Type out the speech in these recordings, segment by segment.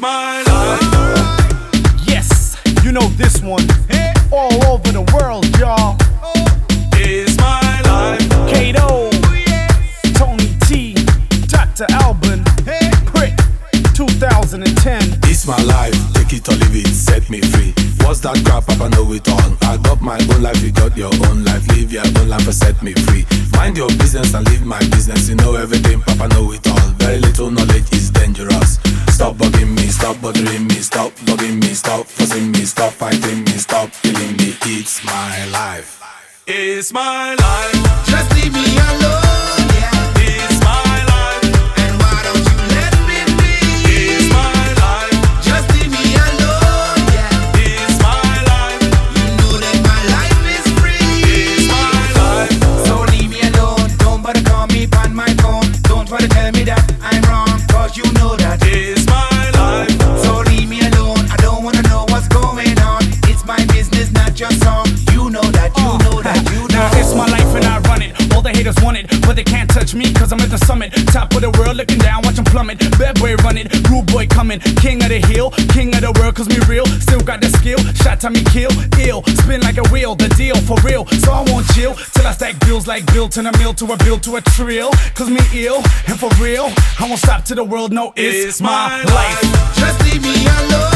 life. Yes, you know this one. All over the world, y'all. It's my life. Kato, oh, Tony T, Dr. Alban, Prick, 2010. It's my life, take it or leave it, set me free. What's that crap, Papa know it all. I got my own life, you got your own life. Live your own life and set me free. Mind your business and live my business. You know everything, Papa know it all. Very little knowledge is dangerous. Stop bugging me, stop bothering me, stop bugging me, stop fussing me, stop fighting me, stop killing me. It's my life. It's my life. Just leave me alone, yeah. It's my life. And why don't you let me be? It's my life. Just leave me alone, yeah. It's my life. You know that my life is free. It's my life. So leave me alone. Don't bother call me on my phone. Don't try to tell me that I'm wrong, cause you know that. It's my life. So leave me alone. I don't wanna know what's going on. It's my business, not your song. You know that, you uh. know that, you know. Now it's my life and I run it. All the haters want it, but they can't touch me cause I'm at the summit. Top of the world, looking down, watch plummet. Bad boy running, rude boy coming. King of the hill, king of the world cause me real. Still got the skill, shot time me kill. Ill, spin like a wheel, the deal for real. So I won't chill till I stack bills like bill to a mill to a bill to a trill. Cause me ill, and for real, I won't stop till the world know it's, It's my, my life. Just leave me alone,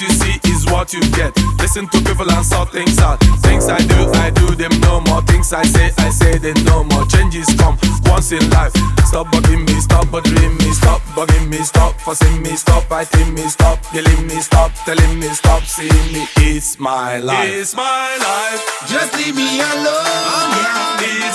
What you see is what you get. Listen to people and sort things out. Things I do, I do them no more. Things I say, I say them no more. Changes come once in life. Stop bugging me, stop bothering me, stop bugging me, stop fussing me, stop fighting me, stop killing me, stop telling me, stop seeing me. It's my life. It's my life. Just leave me alone, Oh, yeah.